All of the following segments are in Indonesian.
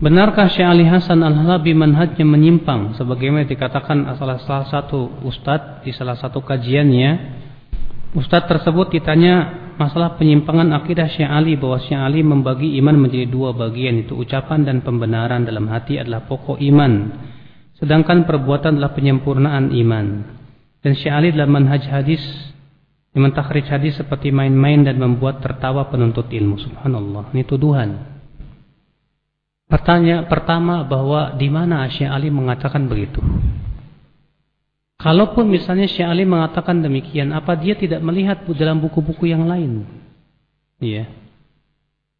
Benarkah Syekh Ali Hasan Al-Halabi manhajnya menyimpang? Sebagaimana dikatakan salah, salah satu ustadz di salah satu kajiannya Ustadz tersebut ditanya masalah penyimpangan akidah Syekh Ali bahwa Syekh Ali membagi iman menjadi dua bagian itu ucapan dan pembenaran dalam hati adalah pokok iman sedangkan perbuatan adalah penyempurnaan iman. Dan Syekh Ali dalam manhaj hadis mentakhrij hadis seperti main-main dan membuat tertawa penuntut ilmu. Subhanallah ini tuduhan Pertanyaan pertama bahwa di mana Syekh Ali mengatakan begitu. Kalaupun misalnya Syekh Ali mengatakan demikian, apa dia tidak melihat dalam buku-buku yang lain? Iya.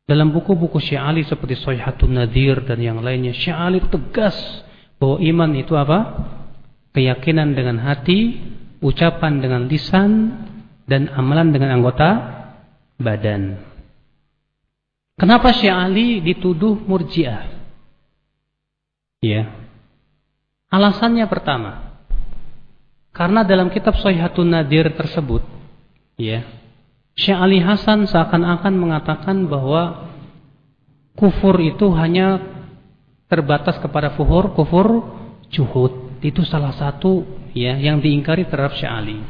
Dalam buku-buku Syekh Ali seperti Soyhatun Nadir dan yang lainnya, Syekh Ali tegas bahwa iman itu apa? Keyakinan dengan hati, ucapan dengan lisan, dan amalan dengan anggota badan. Kenapa Syekh Ali dituduh murjiah? Ya. Alasannya pertama. Karena dalam kitab Sahihun Nadir tersebut, ya, Syekh Ali Hasan seakan-akan mengatakan bahwa kufur itu hanya terbatas kepada kufur, kufur juhud. Itu salah satu ya yang diingkari terhadap Syekh Ali.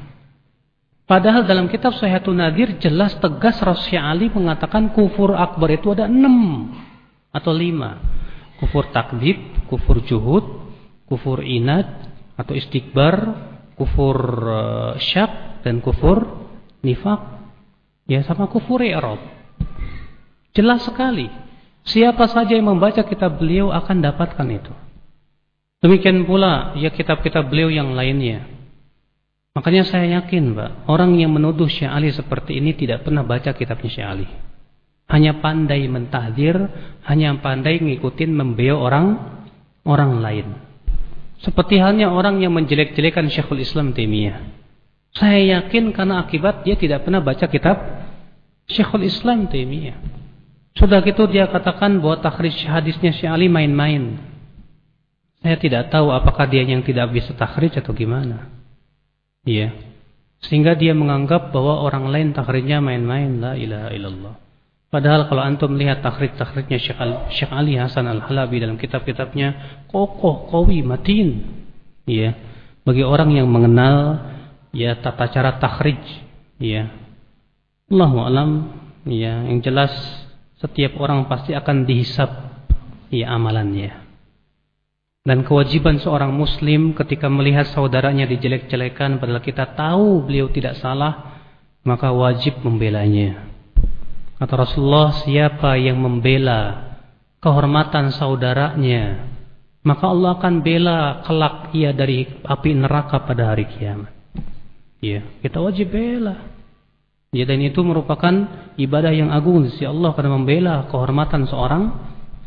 Padahal dalam kitab Sahihun Nadir jelas tegas Rasul Ali mengatakan kufur akbar itu ada enam atau lima. Kufur takdib, kufur juhud, kufur inad atau istikbar, kufur uh, syak dan kufur nifak. Ya sama kufur i'rab. Jelas sekali. Siapa saja yang membaca kitab beliau akan dapatkan itu. Demikian pula ya kitab-kitab beliau yang lainnya. Makanya saya yakin, Pak, orang yang menuduh Syekh Ali seperti ini tidak pernah baca kitabnya Syekh Ali. Hanya pandai mentahdir, hanya pandai ngikutin membeo orang orang lain. Seperti halnya orang yang menjelek-jelekan Syekhul Islam Taimiyah. Saya yakin karena akibat dia tidak pernah baca kitab Syekhul Islam Taimiyah. Sudah gitu dia katakan bahwa takhrij hadisnya Syekh Ali main-main. Saya tidak tahu apakah dia yang tidak bisa takhrij atau gimana. Iya. Sehingga dia menganggap bahwa orang lain takhrijnya main-main. La ilaha illallah. Padahal kalau antum melihat takhrij-takhrijnya Syekh Ali Hasan Al-Halabi dalam kitab-kitabnya kokoh, kawi, matin. Iya. Bagi orang yang mengenal ya tata cara takhrij, ya. Allahu alam, ya, yang jelas setiap orang pasti akan dihisap ya amalannya. Dan kewajiban seorang muslim ketika melihat saudaranya dijelek-jelekan padahal kita tahu beliau tidak salah, maka wajib membelanya. Kata Rasulullah, siapa yang membela kehormatan saudaranya, maka Allah akan bela kelak ia dari api neraka pada hari kiamat. Ya, kita wajib bela. Ya, dan itu merupakan ibadah yang agung sisi Allah karena membela kehormatan seorang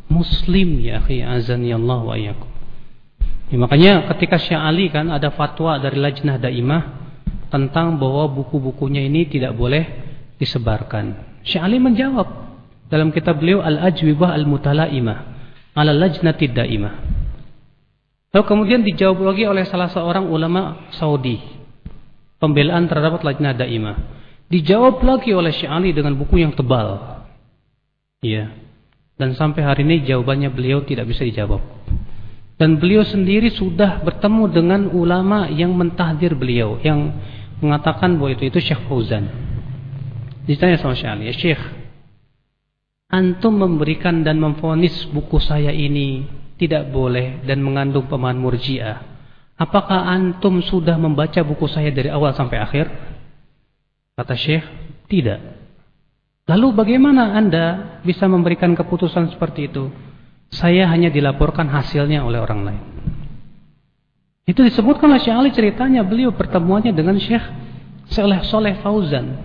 muslim ya akhi azani Allah wa iyyakum. Ya, makanya ketika Syekh Ali kan ada fatwa dari Lajnah Daimah tentang bahwa buku-bukunya ini tidak boleh disebarkan. Syekh Ali menjawab dalam kitab beliau Al-Ajwibah Al-Mutalaimah ala Lajnati Daimah. Lalu kemudian dijawab lagi oleh salah seorang ulama Saudi. Pembelaan terhadap Lajnah Daimah. Dijawab lagi oleh Syekh Ali dengan buku yang tebal. Iya. Dan sampai hari ini jawabannya beliau tidak bisa dijawab. Dan beliau sendiri sudah bertemu dengan ulama yang mentahdir beliau. Yang mengatakan bahwa itu itu Syekh Fauzan. Ditanya sama Syekh Ali, ya Syekh, Antum memberikan dan memfonis buku saya ini tidak boleh dan mengandung pemahaman murjiah. Apakah antum sudah membaca buku saya dari awal sampai akhir? Kata Syekh, tidak. Lalu bagaimana anda bisa memberikan keputusan seperti itu? Saya hanya dilaporkan hasilnya oleh orang lain. Itu disebutkan oleh Syekh Ali ceritanya beliau pertemuannya dengan Syekh Saleh Soleh Fauzan.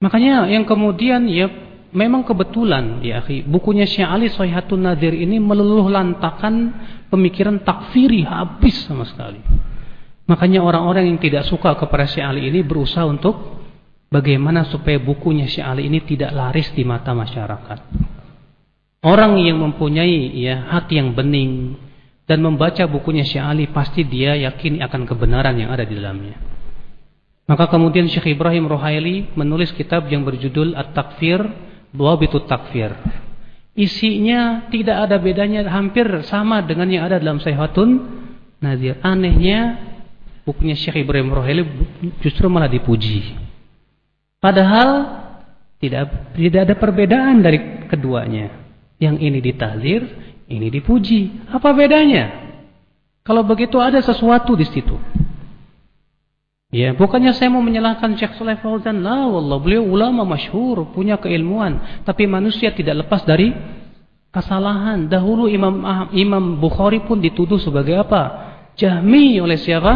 Makanya yang kemudian ya memang kebetulan ya akhi, bukunya Syekh Ali Sohihatun Nadir ini meluluh lantakan pemikiran takfiri habis sama sekali. Makanya orang-orang yang tidak suka kepada Syekh Ali ini berusaha untuk bagaimana supaya bukunya Syekh Ali ini tidak laris di mata masyarakat. Orang yang mempunyai ya hati yang bening dan membaca bukunya Syekh Ali pasti dia yakin akan kebenaran yang ada di dalamnya. Maka kemudian Syekh Ibrahim Rohaili menulis kitab yang berjudul At-Takfir Dawabitut Takfir. isinya tidak ada bedanya hampir sama dengan yang ada dalam Sayhatun Nadir. Anehnya bukunya Syekh Ibrahim Roheli justru malah dipuji. Padahal tidak tidak ada perbedaan dari keduanya. Yang ini ditahdir, ini dipuji. Apa bedanya? Kalau begitu ada sesuatu di situ. Ya, bukannya saya mau menyalahkan Syekh Saleh Fauzan. Lah, wallah, beliau ulama masyhur, punya keilmuan, tapi manusia tidak lepas dari kesalahan. Dahulu Imam Imam Bukhari pun dituduh sebagai apa? Jahmi oleh siapa?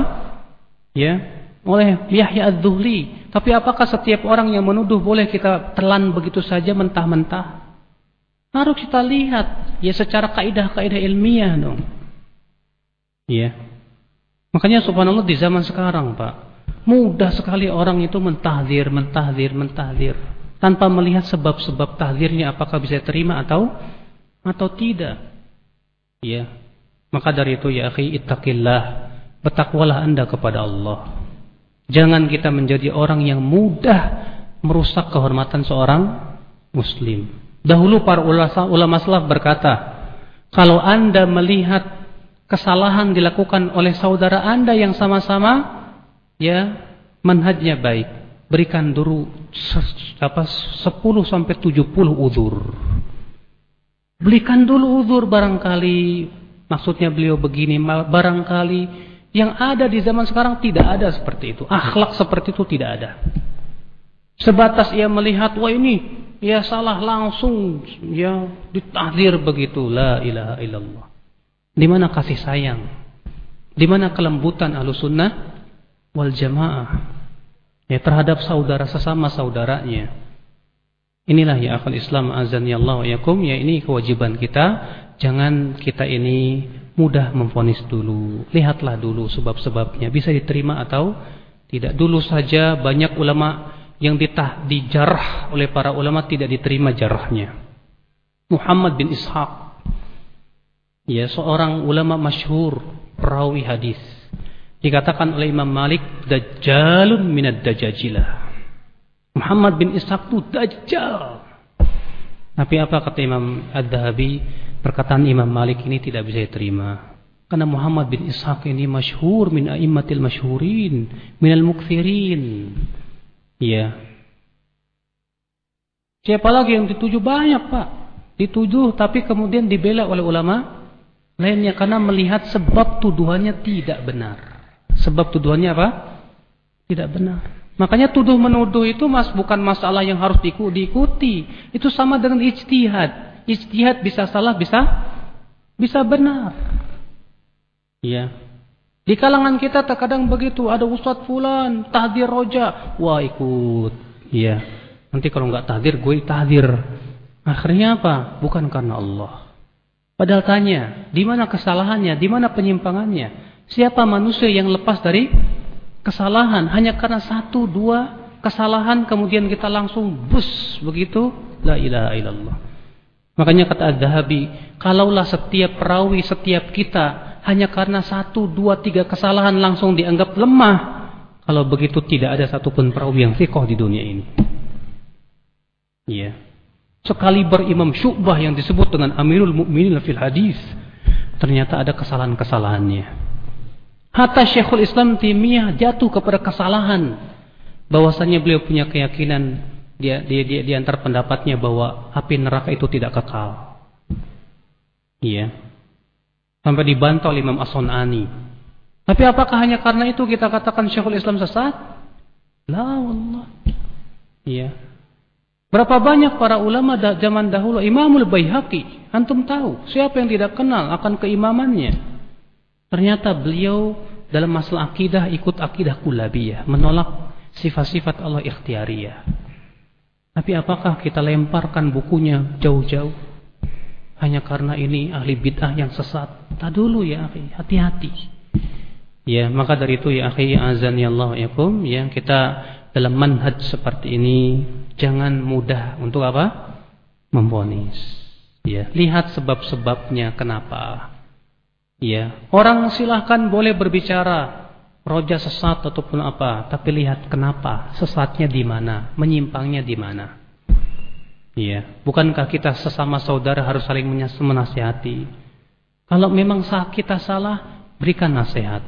Ya, oleh Yahya Az-Zuhli. Tapi apakah setiap orang yang menuduh boleh kita telan begitu saja mentah-mentah? Harus kita lihat ya secara kaidah-kaidah ilmiah dong. Ya. Makanya subhanallah di zaman sekarang, Pak, Mudah sekali orang itu mentahdir, mentahdir, mentahdir. Tanpa melihat sebab-sebab tahdirnya apakah bisa terima atau atau tidak. Ya. Maka dari itu ya akhi ittaqillah. Bertakwalah anda kepada Allah. Jangan kita menjadi orang yang mudah merusak kehormatan seorang muslim. Dahulu para ulama, salaf berkata, kalau anda melihat kesalahan dilakukan oleh saudara anda yang sama-sama ya manhajnya baik, berikan dulu apa 10 sampai 70 uzur. Berikan dulu uzur barangkali maksudnya beliau begini, barangkali yang ada di zaman sekarang tidak ada seperti itu. Akhlak seperti itu tidak ada. Sebatas ia melihat wah ini ya salah langsung ya ditahdir begitu la ilaha illallah. Di mana kasih sayang? Di mana kelembutan Ahlussunnah wal jamaah ya terhadap saudara sesama saudaranya. Inilah ya akal Islam azan ya Allah ya ini kewajiban kita. Jangan kita ini mudah memfonis dulu. Lihatlah dulu sebab-sebabnya bisa diterima atau tidak. Dulu saja banyak ulama yang ditah dijarah oleh para ulama tidak diterima jarahnya. Muhammad bin Ishaq ya seorang ulama masyhur perawi hadis Dikatakan oleh Imam Malik, Dajjalun minad dajajilah. Muhammad bin Ishaq itu Dajjal. Tapi apa kata Imam Ad-Dahabi? Perkataan Imam Malik ini tidak bisa diterima. Karena Muhammad bin Ishaq ini masyhur min a'immatil masyhurin, minal mukthirin. Ya. Siapa lagi yang dituju banyak, Pak? Dituju tapi kemudian dibela oleh ulama lainnya karena melihat sebab tuduhannya tidak benar. Sebab tuduhannya apa? Tidak benar. Makanya tuduh menuduh itu mas bukan masalah yang harus diikuti. Itu sama dengan ijtihad. Ijtihad bisa salah, bisa bisa benar. Iya. Di kalangan kita terkadang begitu, ada ustadz fulan, tahdir roja, wah ikut. Iya. Nanti kalau nggak tahdir, gue tahdir. Akhirnya apa? Bukan karena Allah. Padahal tanya, di mana kesalahannya, di mana penyimpangannya? Siapa manusia yang lepas dari kesalahan hanya karena satu dua kesalahan kemudian kita langsung bus begitu? La ilaha illallah. Makanya kata Az-Zahabi, kalaulah setiap perawi, setiap kita hanya karena satu, dua, tiga kesalahan langsung dianggap lemah, kalau begitu tidak ada satupun perawi yang fikoh di dunia ini. Iya. Sekali berimam Syu'bah yang disebut dengan Amirul Mukminin fil hadis, ternyata ada kesalahan-kesalahannya. Hatta Syekhul Islam Timiyah jatuh kepada kesalahan bahwasanya beliau punya keyakinan dia dia dia di antar pendapatnya bahwa api neraka itu tidak kekal. Iya. Sampai dibantah oleh Imam As-Sunani. Tapi apakah hanya karena itu kita katakan Syekhul Islam sesat? La Allah. Iya. Berapa banyak para ulama zaman dahulu Imamul Baihaqi, antum tahu siapa yang tidak kenal akan keimamannya? Ternyata beliau dalam masalah akidah ikut akidah kulabiyah, menolak sifat-sifat Allah ikhtiariyah. Tapi apakah kita lemparkan bukunya jauh-jauh hanya karena ini ahli bid'ah yang sesat? Tak dulu ya, akhi, hati-hati. Ya, maka dari itu ya akhi azan ya Allah yakum, ya kita dalam manhaj seperti ini jangan mudah untuk apa? Memvonis. Ya, lihat sebab-sebabnya kenapa. Ya, orang silahkan boleh berbicara roja sesat ataupun apa, tapi lihat kenapa sesatnya di mana, menyimpangnya di mana. Iya, bukankah kita sesama saudara harus saling menasihati? Kalau memang kita salah, berikan nasihat,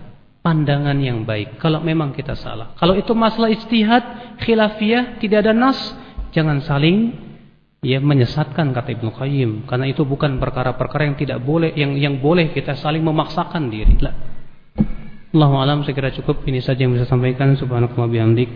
pandangan yang baik. Kalau memang kita salah, kalau itu masalah istihad, khilafiyah, tidak ada nas, jangan saling ya menyesatkan kata Ibnu Qayyim. Karena itu bukan perkara-perkara yang tidak boleh yang yang boleh kita saling memaksakan diri. Allahu alam segera cukup. Ini saja yang bisa sampaikan. Subhanallahi bihamdik